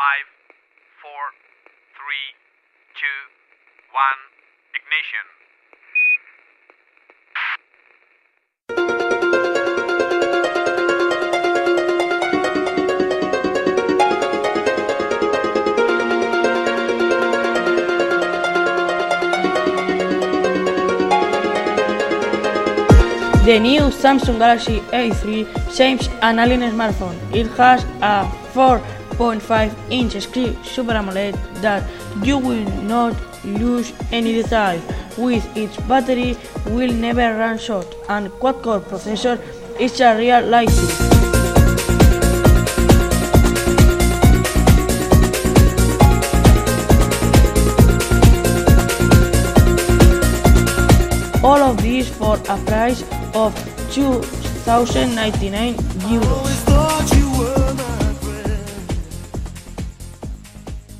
Five, four, three, two, one. Ignition. The new Samsung Galaxy A3 saves an alien smartphone. It has a 4.5 inch screen Super AMOLED that you will not lose any detail. With its battery will never run short and quad-core processor is a real lightning. All of these for a price of 2,099 euros.